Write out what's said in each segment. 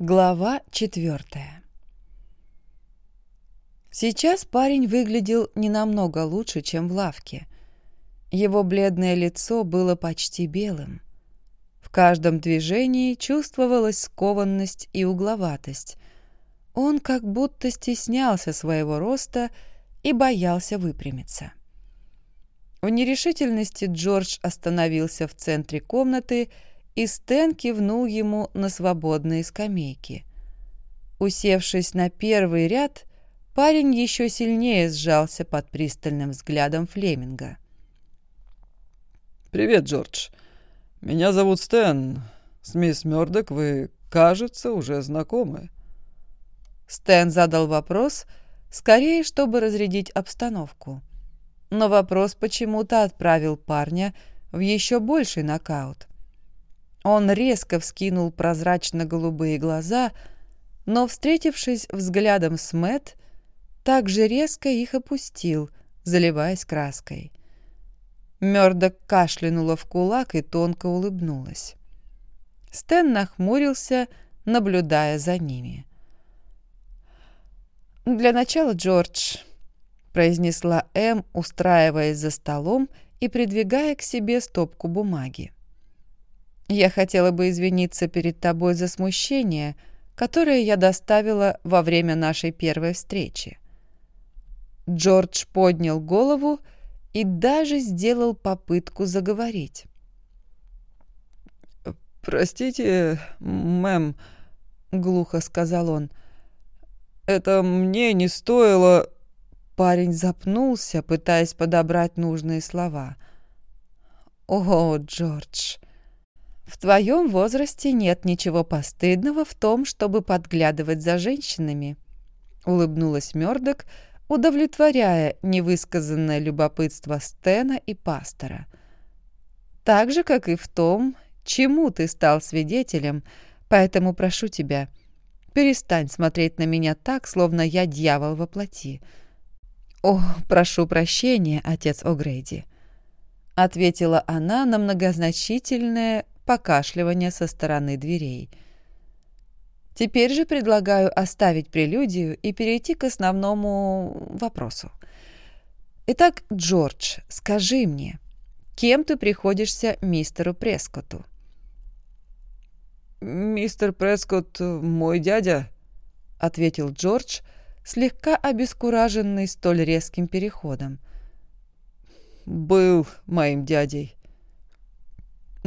Глава четвертая Сейчас парень выглядел не намного лучше, чем в лавке. Его бледное лицо было почти белым. В каждом движении чувствовалась скованность и угловатость. Он как будто стеснялся своего роста и боялся выпрямиться. В нерешительности Джордж остановился в центре комнаты и Стэн кивнул ему на свободные скамейки. Усевшись на первый ряд, парень еще сильнее сжался под пристальным взглядом Флеминга. «Привет, Джордж. Меня зовут Стэн. С мисс Мёрдок вы, кажется, уже знакомы». Стэн задал вопрос, скорее, чтобы разрядить обстановку. Но вопрос почему-то отправил парня в еще больший нокаут. Он резко вскинул прозрачно-голубые глаза, но, встретившись взглядом с Мэт, также резко их опустил, заливаясь краской. Мёрдок кашлянула в кулак и тонко улыбнулась. Стэн нахмурился, наблюдая за ними. «Для начала, Джордж», — произнесла Эм, устраиваясь за столом и придвигая к себе стопку бумаги. Я хотела бы извиниться перед тобой за смущение, которое я доставила во время нашей первой встречи. Джордж поднял голову и даже сделал попытку заговорить. «Простите, мэм», — глухо сказал он, — «это мне не стоило...» Парень запнулся, пытаясь подобрать нужные слова. «О, Джордж, в твоем возрасте нет ничего постыдного в том, чтобы подглядывать за женщинами», — улыбнулась Мёрдок, удовлетворяя невысказанное любопытство Стена и пастора. «Так же, как и в том, чему ты стал свидетелем, поэтому прошу тебя, перестань смотреть на меня так, словно я дьявол во плоти». «О, прошу прощения, отец О'Грейди», — ответила она на многозначительное покашливание со стороны дверей. Теперь же предлагаю оставить прелюдию и перейти к основному вопросу. Итак, Джордж, скажи мне, кем ты приходишься мистеру Прескотту? «Мистер Прескотт мой дядя», — ответил Джордж, слегка обескураженный столь резким переходом. «Был моим дядей».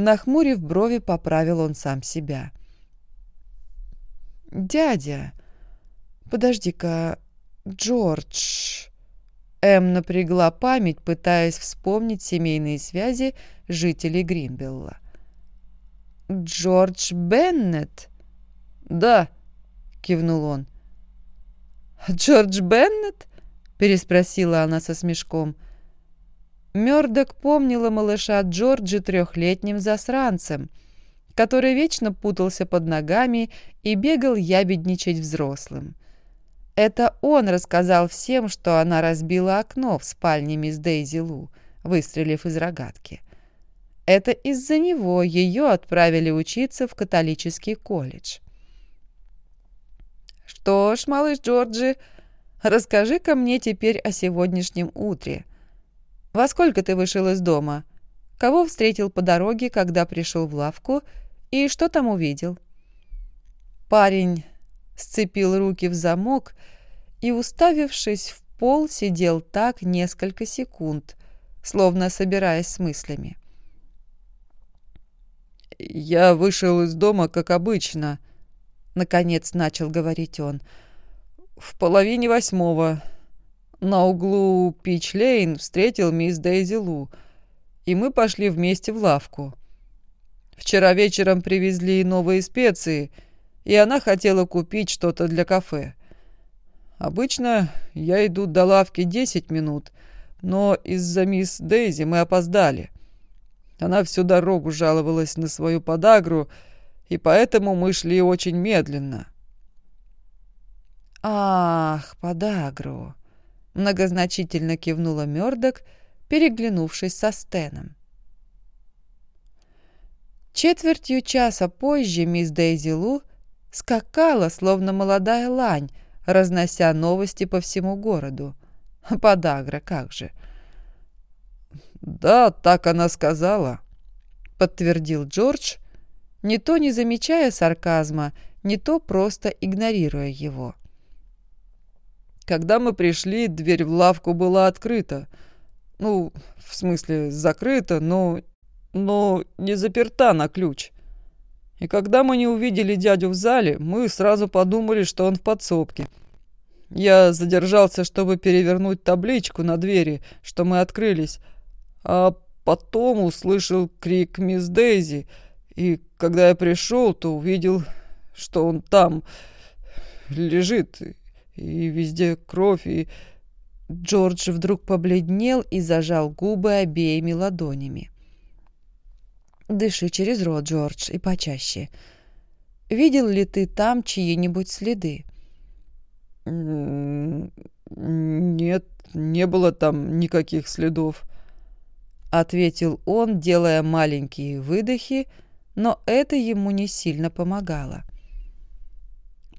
Нахмурив брови, поправил он сам себя. «Дядя, подожди-ка, Джордж...» Эм напрягла память, пытаясь вспомнить семейные связи жителей Гринбелла. «Джордж Беннет?» «Да», — кивнул он. «Джордж Беннет?» — переспросила она со смешком. — Мёрдок помнила малыша Джорджи трехлетним засранцем, который вечно путался под ногами и бегал ябедничать взрослым. Это он рассказал всем, что она разбила окно в спальне мисс Дейзи Лу, выстрелив из рогатки. Это из-за него ее отправили учиться в католический колледж. «Что ж, малыш Джорджи, расскажи-ка мне теперь о сегодняшнем утре», во сколько ты вышел из дома? Кого встретил по дороге, когда пришел в лавку? И что там увидел?» Парень сцепил руки в замок и, уставившись в пол, сидел так несколько секунд, словно собираясь с мыслями. «Я вышел из дома, как обычно», — наконец начал говорить он. «В половине восьмого на углу Пич-Лейн встретил мисс Дейзи Лу, и мы пошли вместе в лавку. Вчера вечером привезли новые специи, и она хотела купить что-то для кафе. Обычно я иду до лавки 10 минут, но из-за мисс Дейзи мы опоздали. Она всю дорогу жаловалась на свою подагру, и поэтому мы шли очень медленно. «Ах, подагру!» Многозначительно кивнула Мёрдок, переглянувшись со Стеном. Четвертью часа позже мисс Дейзи Лу скакала, словно молодая лань, разнося новости по всему городу. Подагра, как же. «Да, так она сказала», — подтвердил Джордж, не то не замечая сарказма, не то просто игнорируя его. Когда мы пришли, дверь в лавку была открыта. Ну, в смысле, закрыта, но... но не заперта на ключ. И когда мы не увидели дядю в зале, мы сразу подумали, что он в подсобке. Я задержался, чтобы перевернуть табличку на двери, что мы открылись, а потом услышал крик мисс Дейзи, и когда я пришел, то увидел, что он там лежит, и везде кровь, и... Джордж вдруг побледнел и зажал губы обеими ладонями. «Дыши через рот, Джордж, и почаще. Видел ли ты там чьи-нибудь следы?» «Нет, не было там никаких следов», — ответил он, делая маленькие выдохи, но это ему не сильно помогало.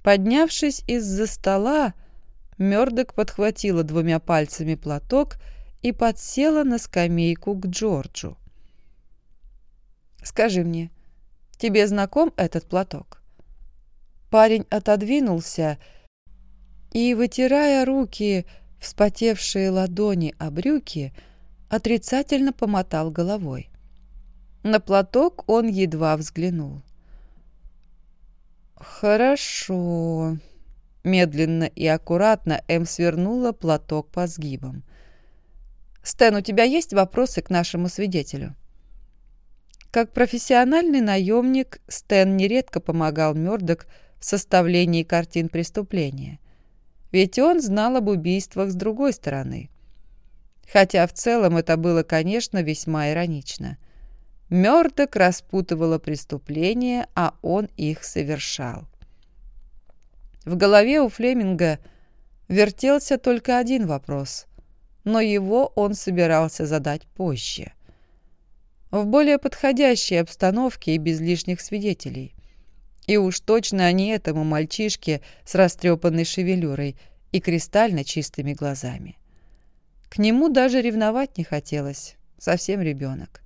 Поднявшись из-за стола, Мёрдок подхватила двумя пальцами платок и подсела на скамейку к Джорджу. «Скажи мне, тебе знаком этот платок?» Парень отодвинулся и, вытирая руки, вспотевшие ладони о брюки, отрицательно помотал головой. На платок он едва взглянул. «Хорошо». Медленно и аккуратно Эм свернула платок по сгибам. «Стэн, у тебя есть вопросы к нашему свидетелю?» Как профессиональный наемник, Стэн нередко помогал Мёрдок в составлении картин преступления. Ведь он знал об убийствах с другой стороны. Хотя в целом это было, конечно, весьма иронично – Мёрдок распутывала преступления, а он их совершал. В голове у Флеминга вертелся только один вопрос, но его он собирался задать позже. В более подходящей обстановке и без лишних свидетелей. И уж точно не этому мальчишке с растрепанной шевелюрой и кристально чистыми глазами. К нему даже ревновать не хотелось, совсем ребенок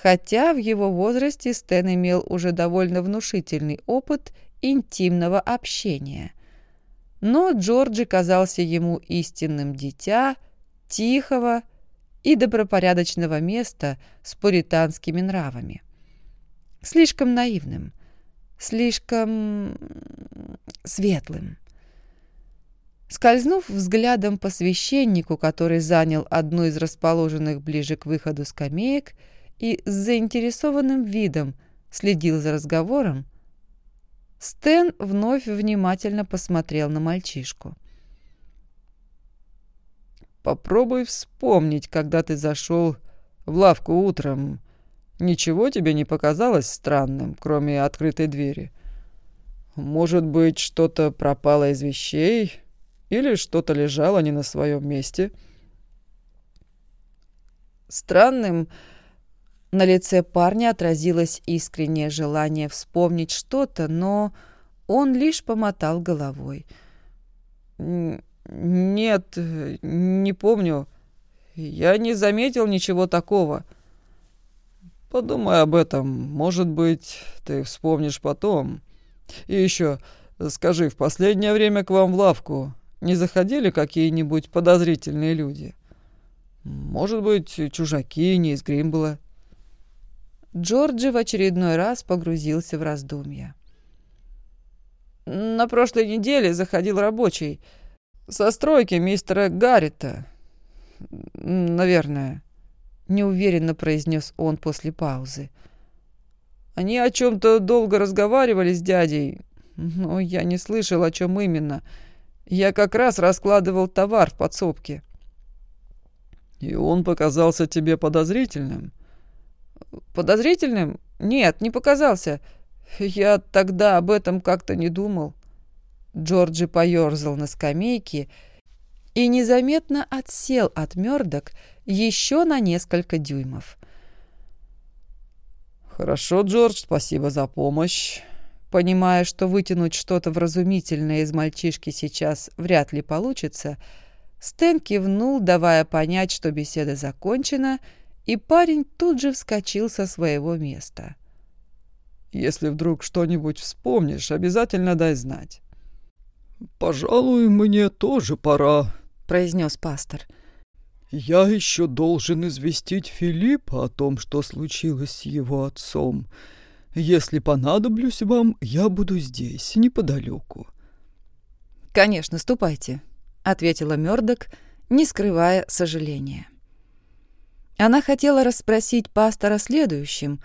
хотя в его возрасте Стэн имел уже довольно внушительный опыт интимного общения. Но Джорджи казался ему истинным дитя, тихого и добропорядочного места с пуританскими нравами. Слишком наивным, слишком светлым. Скользнув взглядом по священнику, который занял одну из расположенных ближе к выходу скамеек, и с заинтересованным видом следил за разговором, Стэн вновь внимательно посмотрел на мальчишку. «Попробуй вспомнить, когда ты зашел в лавку утром. Ничего тебе не показалось странным, кроме открытой двери? Может быть, что-то пропало из вещей или что-то лежало не на своем месте?» «Странным...» На лице парня отразилось искреннее желание вспомнить что-то, но он лишь помотал головой. «Нет, не помню. Я не заметил ничего такого. Подумай об этом. Может быть, ты вспомнишь потом. И еще, скажи, в последнее время к вам в лавку не заходили какие-нибудь подозрительные люди? Может быть, чужаки не из Гримбла?» Джорджи в очередной раз погрузился в раздумья. «На прошлой неделе заходил рабочий. Со стройки мистера Гаррита. Наверное», — неуверенно произнес он после паузы. «Они о чем-то долго разговаривали с дядей, но я не слышал, о чем именно. Я как раз раскладывал товар в подсобке». «И он показался тебе подозрительным?» Подозрительным? Нет, не показался. Я тогда об этом как-то не думал. Джорджи поерзал на скамейке и незаметно отсел от мёрдок еще на несколько дюймов. «Хорошо, Джордж, спасибо за помощь. Понимая, что вытянуть что-то вразумительное из мальчишки сейчас вряд ли получится, Стэн кивнул, давая понять, что беседа закончена, и парень тут же вскочил со своего места. «Если вдруг что-нибудь вспомнишь, обязательно дай знать». «Пожалуй, мне тоже пора», — произнес пастор. «Я еще должен известить Филиппа о том, что случилось с его отцом. Если понадоблюсь вам, я буду здесь, неподалеку». «Конечно, ступайте», — ответила Мёрдок, не скрывая сожаления. Она хотела расспросить пастора следующим.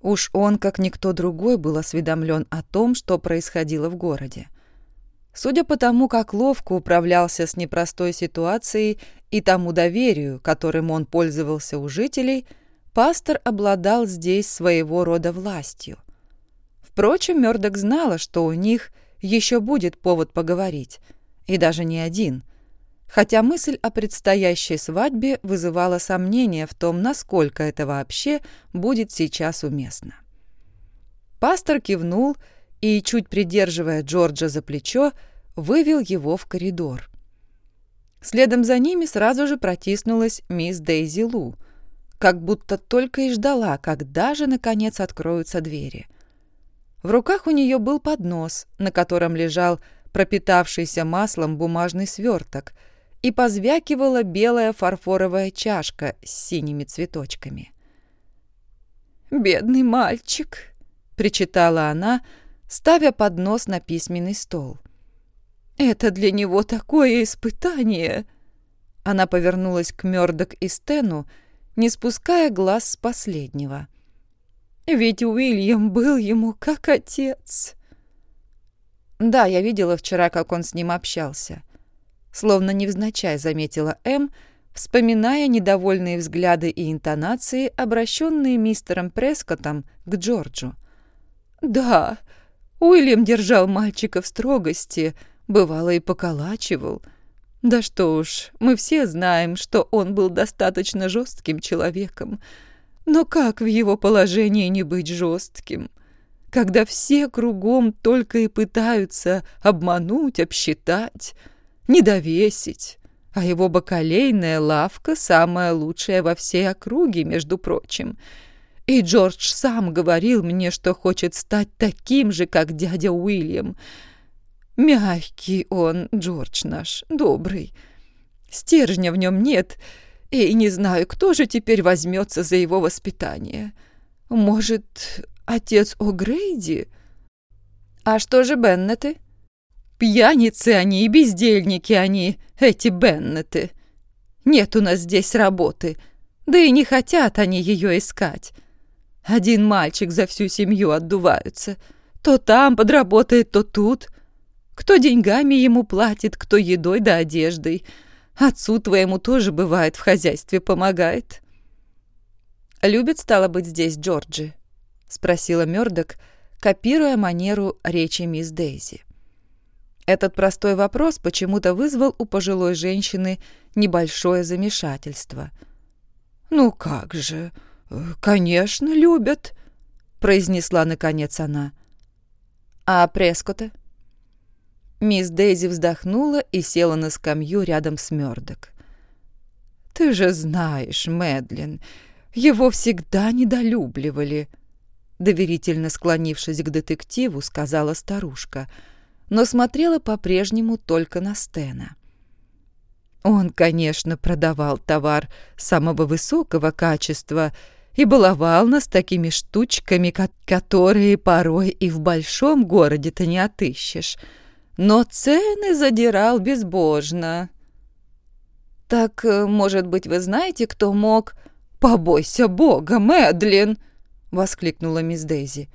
Уж он, как никто другой, был осведомлен о том, что происходило в городе. Судя по тому, как ловко управлялся с непростой ситуацией и тому доверию, которым он пользовался у жителей, пастор обладал здесь своего рода властью. Впрочем, Мёрдок знала, что у них еще будет повод поговорить, и даже не один, хотя мысль о предстоящей свадьбе вызывала сомнения в том, насколько это вообще будет сейчас уместно. Пастор кивнул и, чуть придерживая Джорджа за плечо, вывел его в коридор. Следом за ними сразу же протиснулась мисс Дейзи Лу, как будто только и ждала, когда же, наконец, откроются двери. В руках у нее был поднос, на котором лежал пропитавшийся маслом бумажный сверток, и позвякивала белая фарфоровая чашка с синими цветочками. «Бедный мальчик», — причитала она, ставя поднос на письменный стол. Это для него такое испытание!» Она повернулась к Мёрдок и Стену, не спуская глаз с последнего. «Ведь Уильям был ему как отец!» «Да, я видела вчера, как он с ним общался». Словно невзначай заметила М, вспоминая недовольные взгляды и интонации, обращенные мистером Прескоттом к Джорджу. «Да, Уильям держал мальчика в строгости, бывало и поколачивал. Да что уж, мы все знаем, что он был достаточно жестким человеком. Но как в его положении не быть жестким? Когда все кругом только и пытаются обмануть, обсчитать, недовесить, а его бакалейная лавка самая лучшая во всей округе, между прочим. И Джордж сам говорил мне, что хочет стать таким же, как дядя Уильям — Мягкий он, Джордж наш, добрый. Стержня в нем нет, и не знаю, кто же теперь возьмется за его воспитание. Может, отец О'Грейди? А что же Беннеты? Пьяницы они и бездельники они, эти Беннеты. Нет у нас здесь работы, да и не хотят они ее искать. Один мальчик за всю семью отдуваются. То там подработает, то тут — кто деньгами ему платит, кто едой да одеждой. Отцу твоему тоже бывает в хозяйстве помогает. «Любит, стало быть, здесь Джорджи?» — спросила Мёрдок, копируя манеру речи мисс Дейзи. Этот простой вопрос почему-то вызвал у пожилой женщины небольшое замешательство. «Ну как же, конечно, любят», — произнесла наконец она. «А Прескота?» Мисс Дейзи вздохнула и села на скамью рядом с Мёрдок. «Ты же знаешь, Мэдлин, его всегда недолюбливали», доверительно склонившись к детективу, сказала старушка, но смотрела по-прежнему только на Стена. Он, конечно, продавал товар самого высокого качества и баловал нас такими штучками, которые порой и в большом городе-то не отыщешь но цены задирал безбожно. «Так, э, может быть, вы знаете, кто мог...» «Побойся бога, Мэдлин!» — воскликнула мисс Дейзи.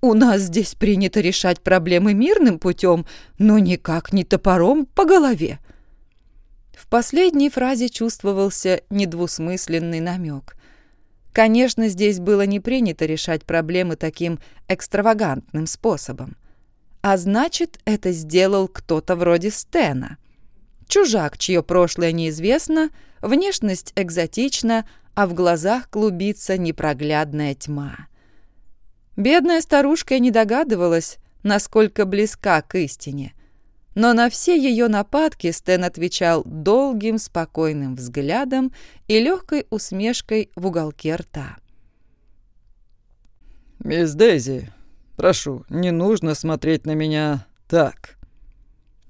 «У нас здесь принято решать проблемы мирным путем, но никак не топором по голове». В последней фразе чувствовался недвусмысленный намек. Конечно, здесь было не принято решать проблемы таким экстравагантным способом. А значит, это сделал кто-то вроде Стена. Чужак, чье прошлое неизвестно, внешность экзотична, а в глазах клубится непроглядная тьма. Бедная старушка не догадывалась, насколько близка к истине. Но на все ее нападки Стэн отвечал долгим спокойным взглядом и легкой усмешкой в уголке рта. «Мисс Дейзи, прошу, не нужно смотреть на меня так».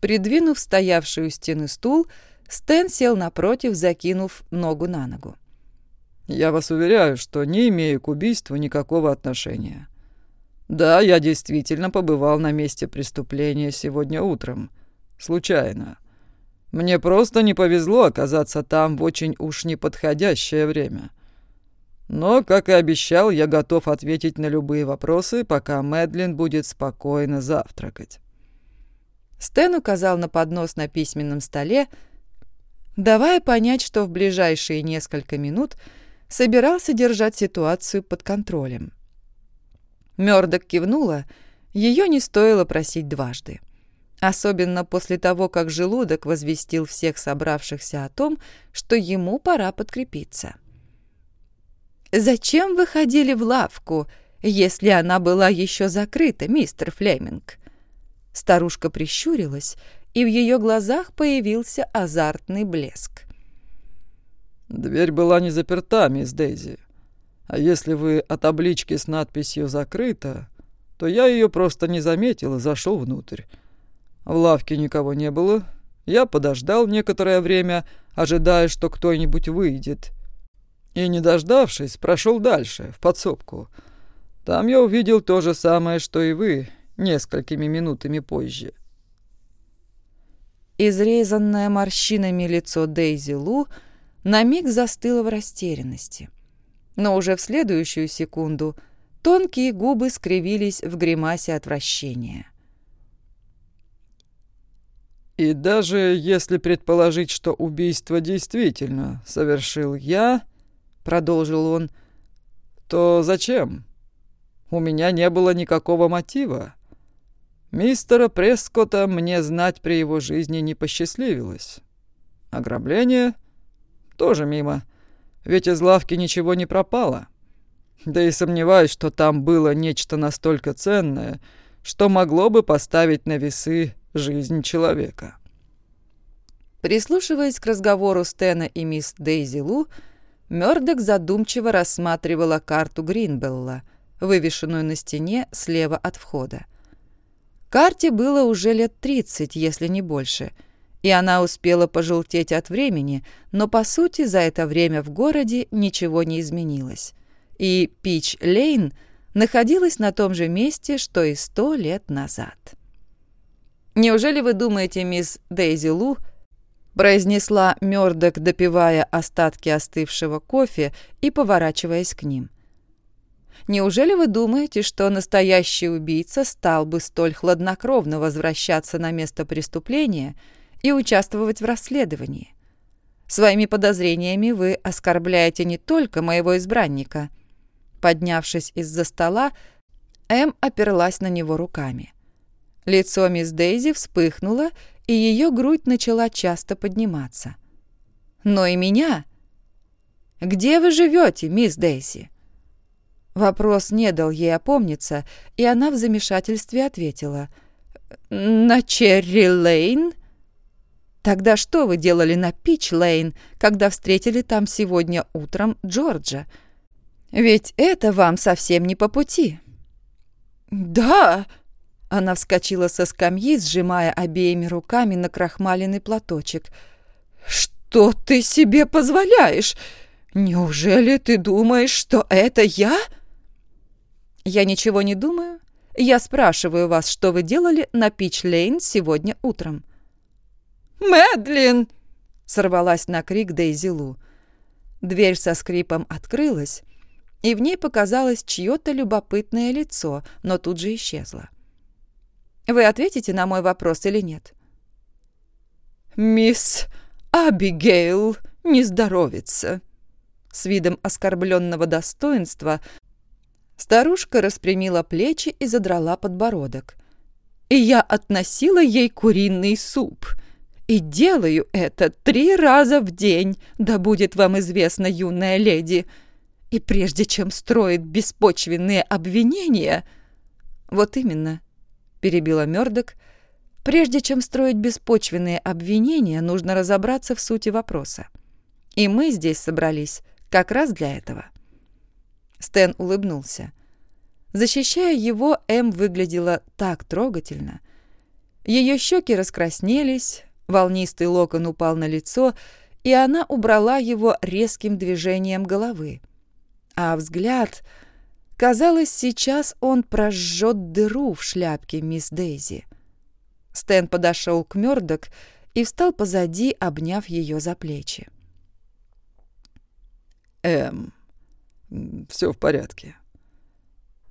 Придвинув стоявший у стены стул, Стэн сел напротив, закинув ногу на ногу. «Я вас уверяю, что не имею к убийству никакого отношения. Да, я действительно побывал на месте преступления сегодня утром. Случайно. Мне просто не повезло оказаться там в очень уж неподходящее время. Но, как и обещал, я готов ответить на любые вопросы, пока Мэдлин будет спокойно завтракать. Стэн указал на поднос на письменном столе, давая понять, что в ближайшие несколько минут собирался держать ситуацию под контролем. Мёрдок кивнула, ее не стоило просить дважды. Особенно после того, как желудок возвестил всех собравшихся о том, что ему пора подкрепиться. «Зачем вы ходили в лавку, если она была еще закрыта, мистер Флеминг?» Старушка прищурилась, и в ее глазах появился азартный блеск. «Дверь была не заперта, мисс Дейзи. А если вы о табличке с надписью «Закрыто», то я ее просто не заметил и зашел внутрь. В лавке никого не было. Я подождал некоторое время, ожидая, что кто-нибудь выйдет. И, не дождавшись, прошел дальше, в подсобку. Там я увидел то же самое, что и вы, несколькими минутами позже. Изрезанное морщинами лицо Дейзи Лу на миг застыло в растерянности — но уже в следующую секунду тонкие губы скривились в гримасе отвращения. «И даже если предположить, что убийство действительно совершил я, — продолжил он, — то зачем? У меня не было никакого мотива. Мистера Прескота мне знать при его жизни не посчастливилось. Ограбление? Тоже мимо ведь из лавки ничего не пропало. Да и сомневаюсь, что там было нечто настолько ценное, что могло бы поставить на весы жизнь человека. Прислушиваясь к разговору Стена и мисс Дейзи Лу, Мёрдок задумчиво рассматривала карту Гринбелла, вывешенную на стене слева от входа. Карте было уже лет тридцать, если не больше — и она успела пожелтеть от времени, но, по сути, за это время в городе ничего не изменилось. И Пич-Лейн находилась на том же месте, что и сто лет назад. «Неужели вы думаете, мисс Дейзи Лу, произнесла Мёрдок, допивая остатки остывшего кофе и поворачиваясь к ним. «Неужели вы думаете, что настоящий убийца стал бы столь хладнокровно возвращаться на место преступления, и участвовать в расследовании. Своими подозрениями вы оскорбляете не только моего избранника. Поднявшись из-за стола, Эм оперлась на него руками. Лицо мисс Дейзи вспыхнуло, и ее грудь начала часто подниматься. «Но и меня?» «Где вы живете, мисс Дейзи?» Вопрос не дал ей опомниться, и она в замешательстве ответила. «На Черри-Лейн?» Тогда что вы делали на Пич-Лейн, когда встретили там сегодня утром Джорджа? Ведь это вам совсем не по пути». «Да!» Она вскочила со скамьи, сжимая обеими руками на крахмаленный платочек. «Что ты себе позволяешь? Неужели ты думаешь, что это я?» «Я ничего не думаю. Я спрашиваю вас, что вы делали на Пич-Лейн сегодня утром». Мэдлин!» — сорвалась на крик Дейзи Лу. Дверь со скрипом открылась, и в ней показалось чье-то любопытное лицо, но тут же исчезло. «Вы ответите на мой вопрос или нет?» «Мисс Абигейл не здоровится!» С видом оскорбленного достоинства старушка распрямила плечи и задрала подбородок. «И я относила ей куриный суп!» И делаю это три раза в день, да будет вам известно, юная леди. И прежде чем строить беспочвенные обвинения... Вот именно, — перебила Мёрдок. «Прежде чем строить беспочвенные обвинения, нужно разобраться в сути вопроса. И мы здесь собрались как раз для этого». Стэн улыбнулся. Защищая его, Эм выглядела так трогательно. Ее щеки раскраснелись, волнистый локон упал на лицо, и она убрала его резким движением головы. А взгляд... Казалось, сейчас он прожжет дыру в шляпке мисс Дейзи. Стэн подошел к Мёрдок и встал позади, обняв ее за плечи. «Эм, все в порядке.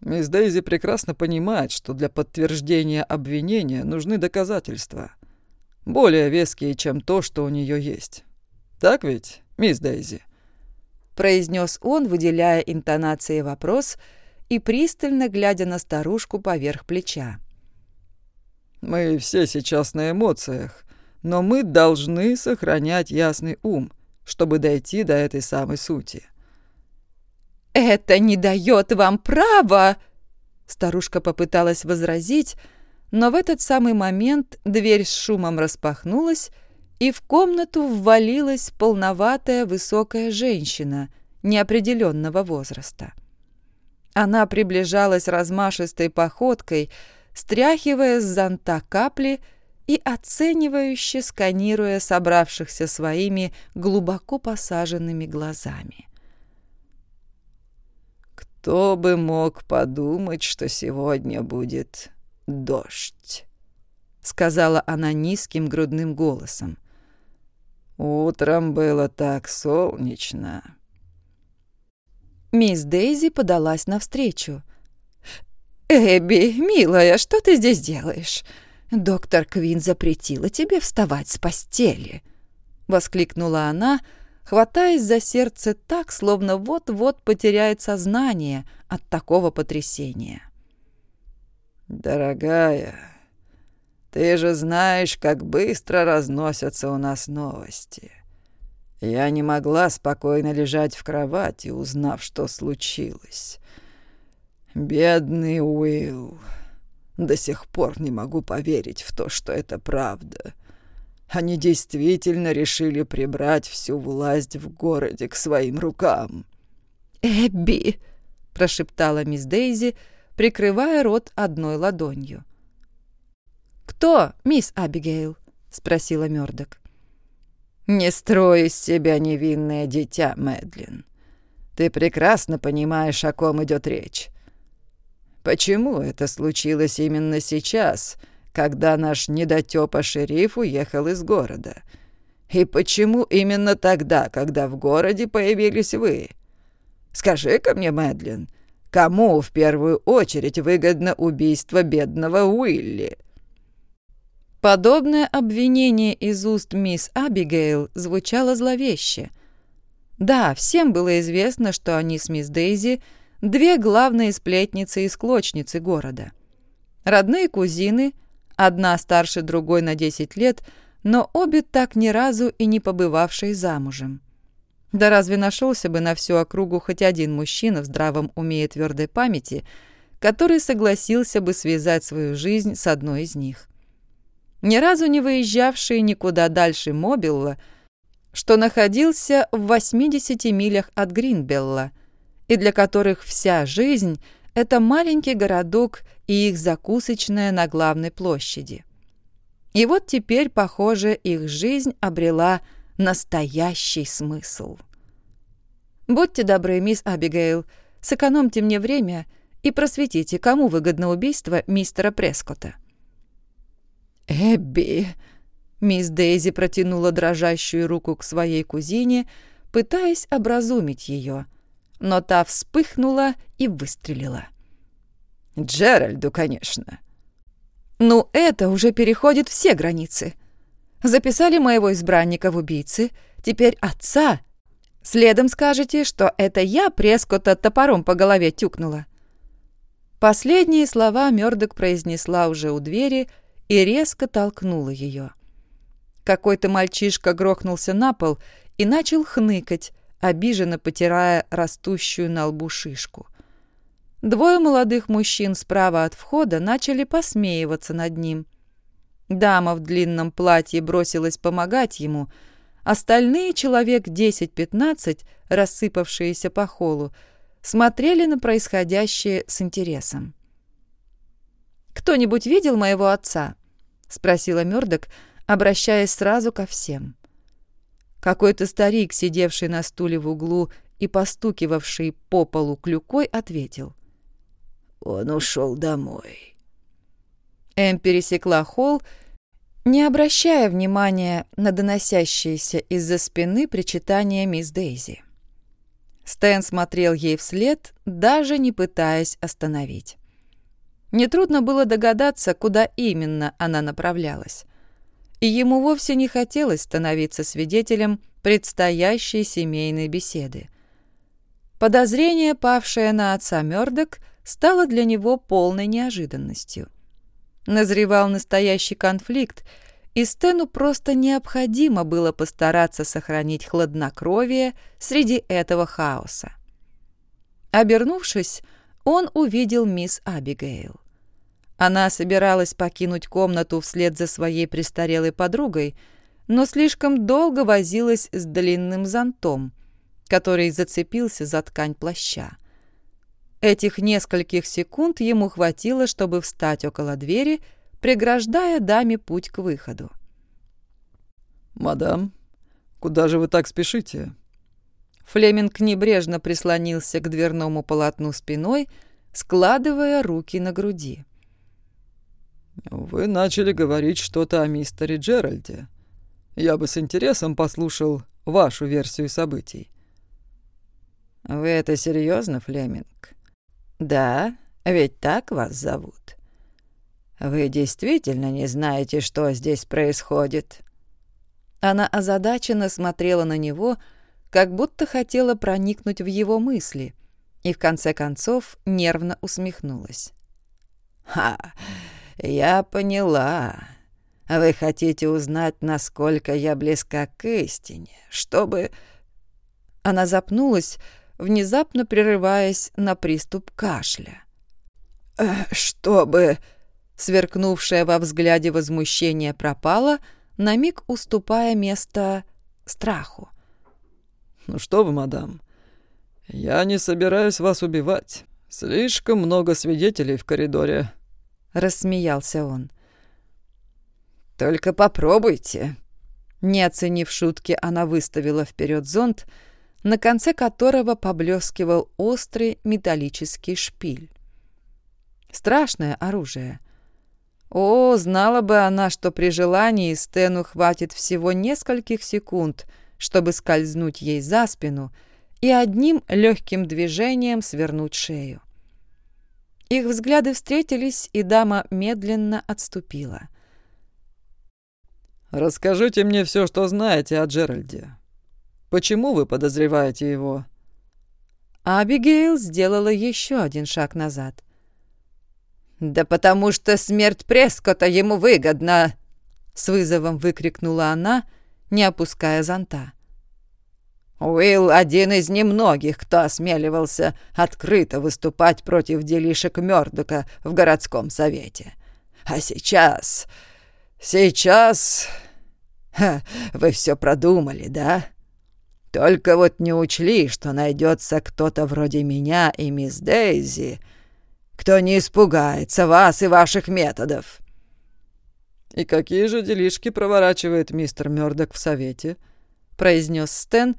Мисс Дейзи прекрасно понимает, что для подтверждения обвинения нужны доказательства, более веские, чем то, что у нее есть. Так ведь, мисс Дейзи?» произнес он, выделяя интонацией вопрос — и пристально глядя на старушку поверх плеча. «Мы все сейчас на эмоциях, но мы должны сохранять ясный ум, чтобы дойти до этой самой сути». «Это не дает вам права!» Старушка попыталась возразить, но в этот самый момент дверь с шумом распахнулась, и в комнату ввалилась полноватая высокая женщина неопределенного возраста. Она приближалась размашистой походкой, стряхивая с зонта капли и оценивающе сканируя собравшихся своими глубоко посаженными глазами. «Кто бы мог подумать, что сегодня будет дождь?» — сказала она низким грудным голосом. «Утром было так солнечно». Мисс Дейзи подалась навстречу. «Эбби, милая, что ты здесь делаешь? Доктор Квин запретила тебе вставать с постели», — воскликнула она, хватаясь за сердце так, словно вот-вот потеряет сознание от такого потрясения. «Дорогая, ты же знаешь, как быстро разносятся у нас новости. Я не могла спокойно лежать в кровати, узнав, что случилось. Бедный Уилл. До сих пор не могу поверить в то, что это правда. Они действительно решили прибрать всю власть в городе к своим рукам. «Эбби!» — прошептала мисс Дейзи, прикрывая рот одной ладонью. «Кто, мисс Абигейл?» — спросила Мёрдок. «Не строй из себя невинное дитя, Мэдлин. Ты прекрасно понимаешь, о ком идет речь. Почему это случилось именно сейчас, когда наш недотёпа-шериф уехал из города? И почему именно тогда, когда в городе появились вы? Скажи-ка мне, Мэдлин, кому в первую очередь выгодно убийство бедного Уилли?» Подобное обвинение из уст мисс Абигейл звучало зловеще. Да, всем было известно, что они с мисс Дейзи – две главные сплетницы и склочницы города. Родные кузины, одна старше другой на 10 лет, но обе так ни разу и не побывавшие замужем. Да разве нашелся бы на всю округу хоть один мужчина в здравом уме и твердой памяти, который согласился бы связать свою жизнь с одной из них? ни разу не выезжавшие никуда дальше Мобилла, что находился в 80 милях от Гринбелла, и для которых вся жизнь — это маленький городок и их закусочная на главной площади. И вот теперь, похоже, их жизнь обрела настоящий смысл. «Будьте добры, мисс Абигейл, сэкономьте мне время и просветите, кому выгодно убийство мистера Прескота». «Эбби!» Мисс Дейзи протянула дрожащую руку к своей кузине, пытаясь образумить ее, но та вспыхнула и выстрелила. «Джеральду, конечно». «Ну, это уже переходит все границы. Записали моего избранника в убийцы, теперь отца. Следом скажете, что это я Прескота топором по голове тюкнула». Последние слова Мёрдок произнесла уже у двери, и резко толкнула ее. Какой-то мальчишка грохнулся на пол и начал хныкать, обиженно потирая растущую на лбу шишку. Двое молодых мужчин справа от входа начали посмеиваться над ним. Дама в длинном платье бросилась помогать ему. Остальные человек 10-15, рассыпавшиеся по холу, смотрели на происходящее с интересом. «Кто-нибудь видел моего отца?» — спросила Мёрдок, обращаясь сразу ко всем. Какой-то старик, сидевший на стуле в углу и постукивавший по полу клюкой, ответил. Он ушел домой. Эм пересекла холл, не обращая внимания на доносящиеся из-за спины причитания мисс Дейзи. Стэн смотрел ей вслед, даже не пытаясь остановить. Нетрудно было догадаться, куда именно она направлялась. И ему вовсе не хотелось становиться свидетелем предстоящей семейной беседы. Подозрение, павшее на отца Мёрдок, стало для него полной неожиданностью. Назревал настоящий конфликт, и Стэну просто необходимо было постараться сохранить хладнокровие среди этого хаоса. Обернувшись, он увидел мисс Абигейл. Она собиралась покинуть комнату вслед за своей престарелой подругой, но слишком долго возилась с длинным зонтом, который зацепился за ткань плаща. Этих нескольких секунд ему хватило, чтобы встать около двери, преграждая даме путь к выходу. «Мадам, куда же вы так спешите?» Флеминг небрежно прислонился к дверному полотну спиной, складывая руки на груди. «Вы начали говорить что-то о мистере Джеральде. Я бы с интересом послушал вашу версию событий». «Вы это серьезно, Флеминг?» «Да, ведь так вас зовут. Вы действительно не знаете, что здесь происходит?» Она озадаченно смотрела на него, как будто хотела проникнуть в его мысли, и в конце концов нервно усмехнулась. «Ха, я поняла. Вы хотите узнать, насколько я близка к истине, чтобы...» Она запнулась, внезапно прерываясь на приступ кашля. «Э, «Чтобы...» Сверкнувшее во взгляде возмущение пропало, на миг уступая место страху. «Ну что вы, мадам, я не собираюсь вас убивать. Слишком много свидетелей в коридоре», — рассмеялся он. «Только попробуйте». Не оценив шутки, она выставила вперед зонт, — на конце которого поблескивал острый металлический шпиль. Страшное оружие. О, знала бы она, что при желании Стэну хватит всего нескольких секунд, чтобы скользнуть ей за спину и одним легким движением свернуть шею. Их взгляды встретились, и дама медленно отступила. «Расскажите мне все, что знаете о Джеральде», Почему вы подозреваете его?» Абигейл сделала еще один шаг назад. «Да потому что смерть Прескота ему выгодна!» С вызовом выкрикнула она, не опуская зонта. Уилл один из немногих, кто осмеливался открыто выступать против делишек Мёрдока в городском совете. А сейчас... Сейчас... Ха, вы все продумали, да?» Только вот не учли, что найдется кто-то вроде меня и мисс Дейзи, кто не испугается вас и ваших методов». «И какие же делишки проворачивает мистер Мёрдок в совете?» — произнес Стэн,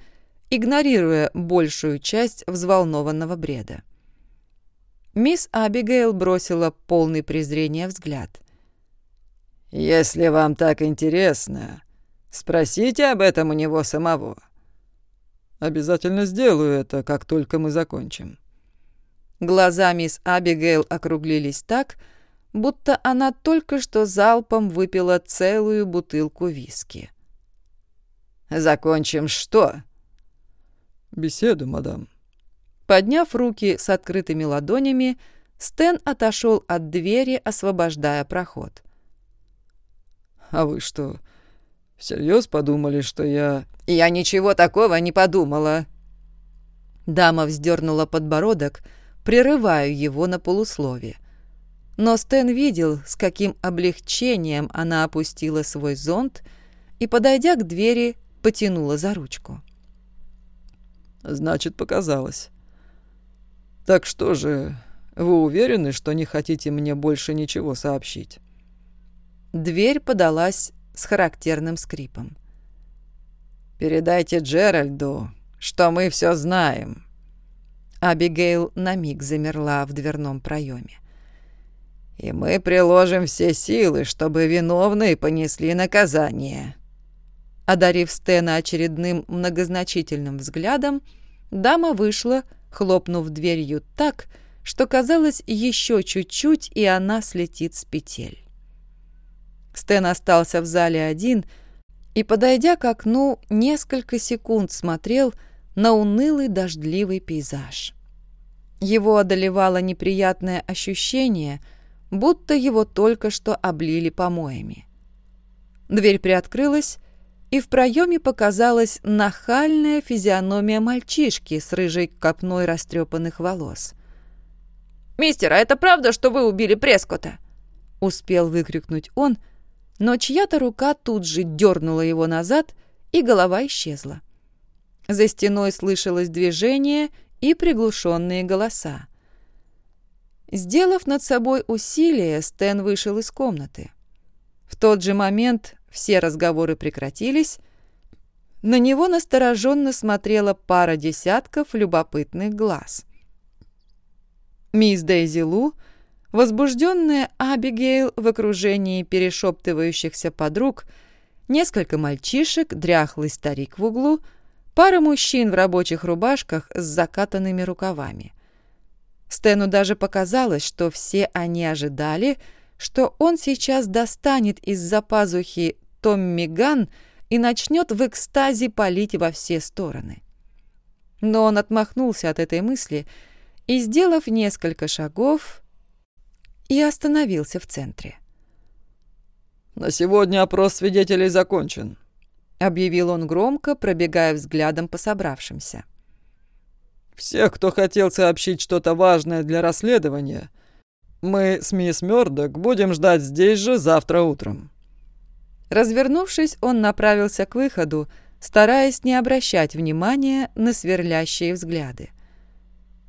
игнорируя большую часть взволнованного бреда. Мисс Абигейл бросила полный презрения взгляд. «Если вам так интересно, спросите об этом у него самого». Обязательно сделаю это, как только мы закончим». Глаза мисс Абигейл округлились так, будто она только что залпом выпила целую бутылку виски. «Закончим что?» «Беседу, мадам». Подняв руки с открытыми ладонями, Стэн отошел от двери, освобождая проход. «А вы что, всерьез подумали, что я...» «Я ничего такого не подумала». Дама вздернула подбородок, прерываю его на полуслове. Но Стэн видел, с каким облегчением она опустила свой зонт и, подойдя к двери, потянула за ручку. «Значит, показалось. Так что же, вы уверены, что не хотите мне больше ничего сообщить?» Дверь подалась с характерным скрипом. «Передайте Джеральду, что мы все знаем». Абигейл на миг замерла в дверном проеме. «И мы приложим все силы, чтобы виновные понесли наказание». Одарив Стена очередным многозначительным взглядом, дама вышла, хлопнув дверью так, что казалось еще чуть-чуть, и она слетит с петель. Стэн остался в зале один и, подойдя к окну, несколько секунд смотрел на унылый дождливый пейзаж. Его одолевало неприятное ощущение, будто его только что облили помоями. Дверь приоткрылась, и в проеме показалась нахальная физиономия мальчишки с рыжей копной растрепанных волос. «Мистер, а это правда, что вы убили Прескота?» Успел выкрикнуть он, но чья-то рука тут же дернула его назад, и голова исчезла. За стеной слышалось движение и приглушенные голоса. Сделав над собой усилие, Стэн вышел из комнаты. В тот же момент все разговоры прекратились. На него настороженно смотрела пара десятков любопытных глаз. Мисс Дейзи Лу, возбужденная Абигейл в окружении перешептывающихся подруг, несколько мальчишек, дряхлый старик в углу, пара мужчин в рабочих рубашках с закатанными рукавами. Стэну даже показалось, что все они ожидали, что он сейчас достанет из-за пазухи Томми Ган и начнет в экстазе палить во все стороны. Но он отмахнулся от этой мысли и, сделав несколько шагов, и остановился в центре. «На сегодня опрос свидетелей закончен», — объявил он громко, пробегая взглядом по собравшимся. «Всех, кто хотел сообщить что-то важное для расследования, мы с мисс Мёрдок будем ждать здесь же завтра утром». Развернувшись, он направился к выходу, стараясь не обращать внимания на сверлящие взгляды.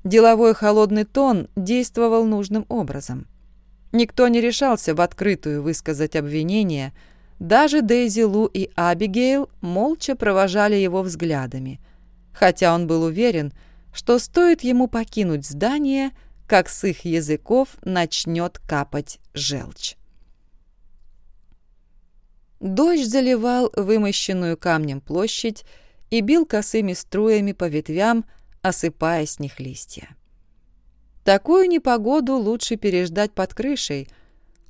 Деловой холодный тон действовал нужным образом. Никто не решался в открытую высказать обвинения, даже Дейзи Лу и Абигейл молча провожали его взглядами, хотя он был уверен, что стоит ему покинуть здание, как с их языков начнет капать желчь. Дождь заливал вымощенную камнем площадь и бил косыми струями по ветвям, осыпая с них листья. Такую непогоду лучше переждать под крышей,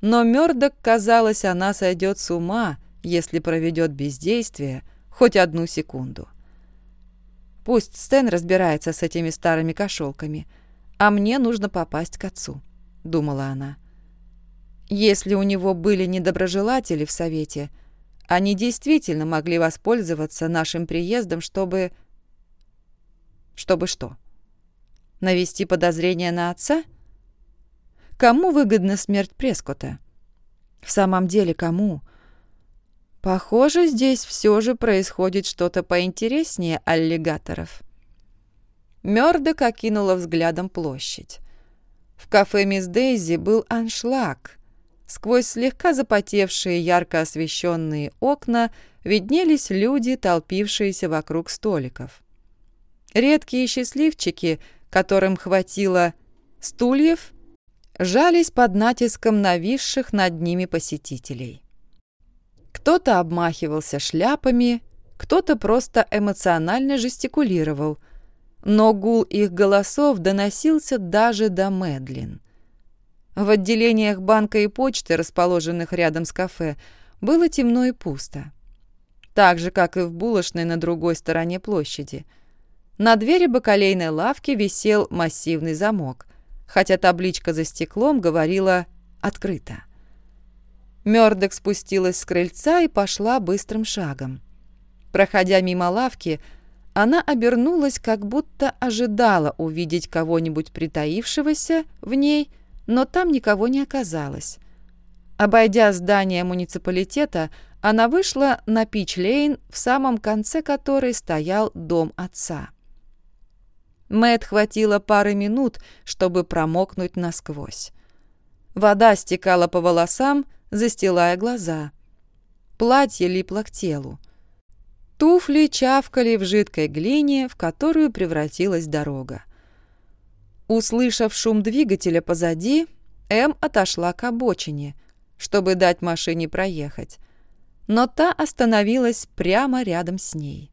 но Мёрдок, казалось, она сойдет с ума, если проведет бездействие хоть одну секунду. Пусть Стэн разбирается с этими старыми кошелками, а мне нужно попасть к отцу, думала она. Если у него были недоброжелатели в совете, они действительно могли воспользоваться нашим приездом, чтобы... Чтобы что? Навести подозрение на отца? Кому выгодна смерть Прескота? В самом деле, кому? Похоже, здесь все же происходит что-то поинтереснее аллигаторов. Мёрдок окинула взглядом площадь. В кафе «Мисс Дейзи» был аншлаг — Сквозь слегка запотевшие ярко освещенные окна виднелись люди, толпившиеся вокруг столиков. Редкие счастливчики, которым хватило стульев, жались под натиском нависших над ними посетителей. Кто-то обмахивался шляпами, кто-то просто эмоционально жестикулировал, но гул их голосов доносился даже до Мэдлин – в отделениях банка и почты, расположенных рядом с кафе, было темно и пусто. Так же, как и в булочной на другой стороне площади. На двери бакалейной лавки висел массивный замок, хотя табличка за стеклом говорила «открыто». Мёрдок спустилась с крыльца и пошла быстрым шагом. Проходя мимо лавки, она обернулась, как будто ожидала увидеть кого-нибудь притаившегося в ней, но там никого не оказалось. Обойдя здание муниципалитета, она вышла на Пич-Лейн, в самом конце которой стоял дом отца. Мэт хватило пары минут, чтобы промокнуть насквозь. Вода стекала по волосам, застилая глаза. Платье липло к телу. Туфли чавкали в жидкой глине, в которую превратилась дорога. Услышав шум двигателя позади, М отошла к обочине, чтобы дать машине проехать, но та остановилась прямо рядом с ней.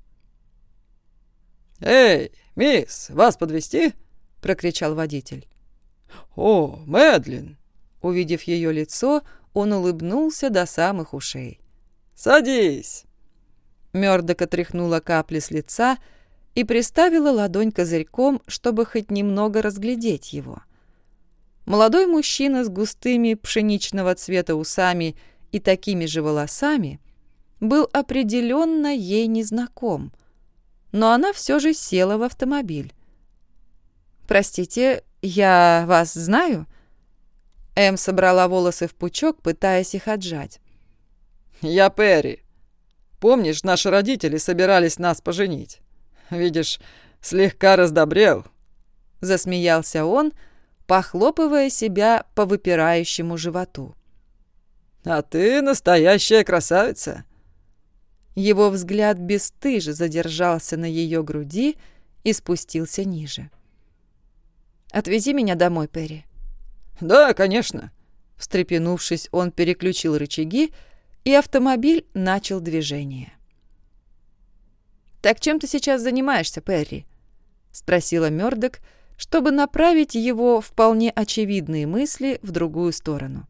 «Эй, мисс, вас подвести? прокричал водитель. «О, Мэдлин!» Увидев ее лицо, он улыбнулся до самых ушей. «Садись!» Мёрдок отряхнула капли с лица и приставила ладонь козырьком, чтобы хоть немного разглядеть его. Молодой мужчина с густыми пшеничного цвета усами и такими же волосами был определенно ей незнаком, но она все же села в автомобиль. «Простите, я вас знаю?» Эм собрала волосы в пучок, пытаясь их отжать. «Я Перри. Помнишь, наши родители собирались нас поженить? Видишь, слегка раздобрел». Засмеялся он, похлопывая себя по выпирающему животу. «А ты настоящая красавица!» Его взгляд бесстыже задержался на ее груди и спустился ниже. «Отвези меня домой, Перри». «Да, конечно». Встрепенувшись, он переключил рычаги, и автомобиль начал движение. «Так чем ты сейчас занимаешься, Перри?» — спросила Мёрдок, чтобы направить его вполне очевидные мысли в другую сторону.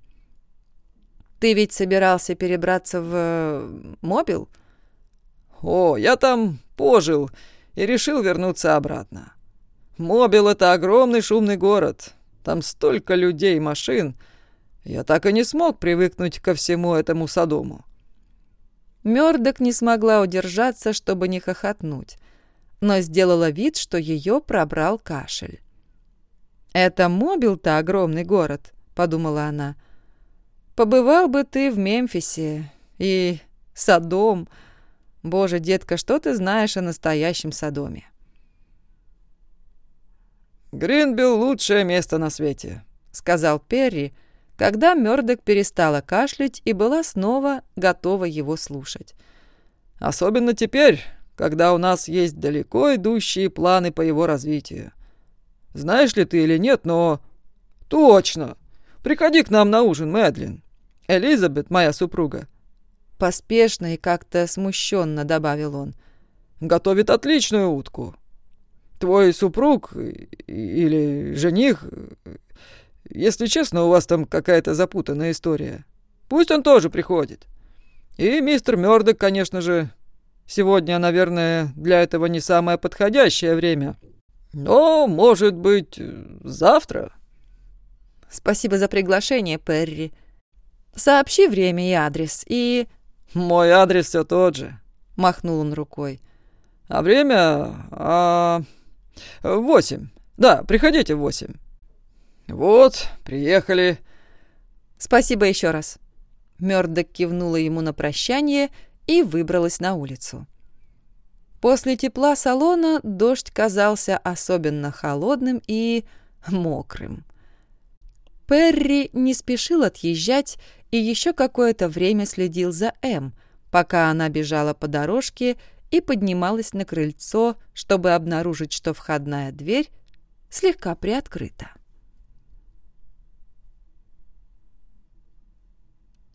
«Ты ведь собирался перебраться в... Э, Мобил?» «О, я там пожил и решил вернуться обратно. Мобил — это огромный шумный город. Там столько людей и машин. Я так и не смог привыкнуть ко всему этому Содому». Мёрдок не смогла удержаться, чтобы не хохотнуть, но сделала вид, что ее пробрал кашель. «Это Мобил-то огромный город», — подумала она. «Побывал бы ты в Мемфисе и Содом. Боже, детка, что ты знаешь о настоящем Содоме?» «Гринбилл — лучшее место на свете», — сказал Перри, когда Мёрдок перестала кашлять и была снова готова его слушать. «Особенно теперь, когда у нас есть далеко идущие планы по его развитию. Знаешь ли ты или нет, но... Точно! Приходи к нам на ужин, Мэдлин. Элизабет, моя супруга. Поспешно и как-то смущенно добавил он. Готовит отличную утку. Твой супруг или жених... Если честно, у вас там какая-то запутанная история. Пусть он тоже приходит. И мистер Мёрдок, конечно же. Сегодня, наверное, для этого не самое подходящее время. Но, может быть, завтра. Спасибо за приглашение, Перри. Сообщи время и адрес, и... Мой адрес все тот же. Махнул он рукой. А время... А... Восемь. Да, приходите в восемь. Вот, приехали. Спасибо еще раз. Мёрдок кивнула ему на прощание и выбралась на улицу. После тепла салона дождь казался особенно холодным и мокрым. Перри не спешил отъезжать и еще какое-то время следил за М, пока она бежала по дорожке и поднималась на крыльцо, чтобы обнаружить, что входная дверь слегка приоткрыта.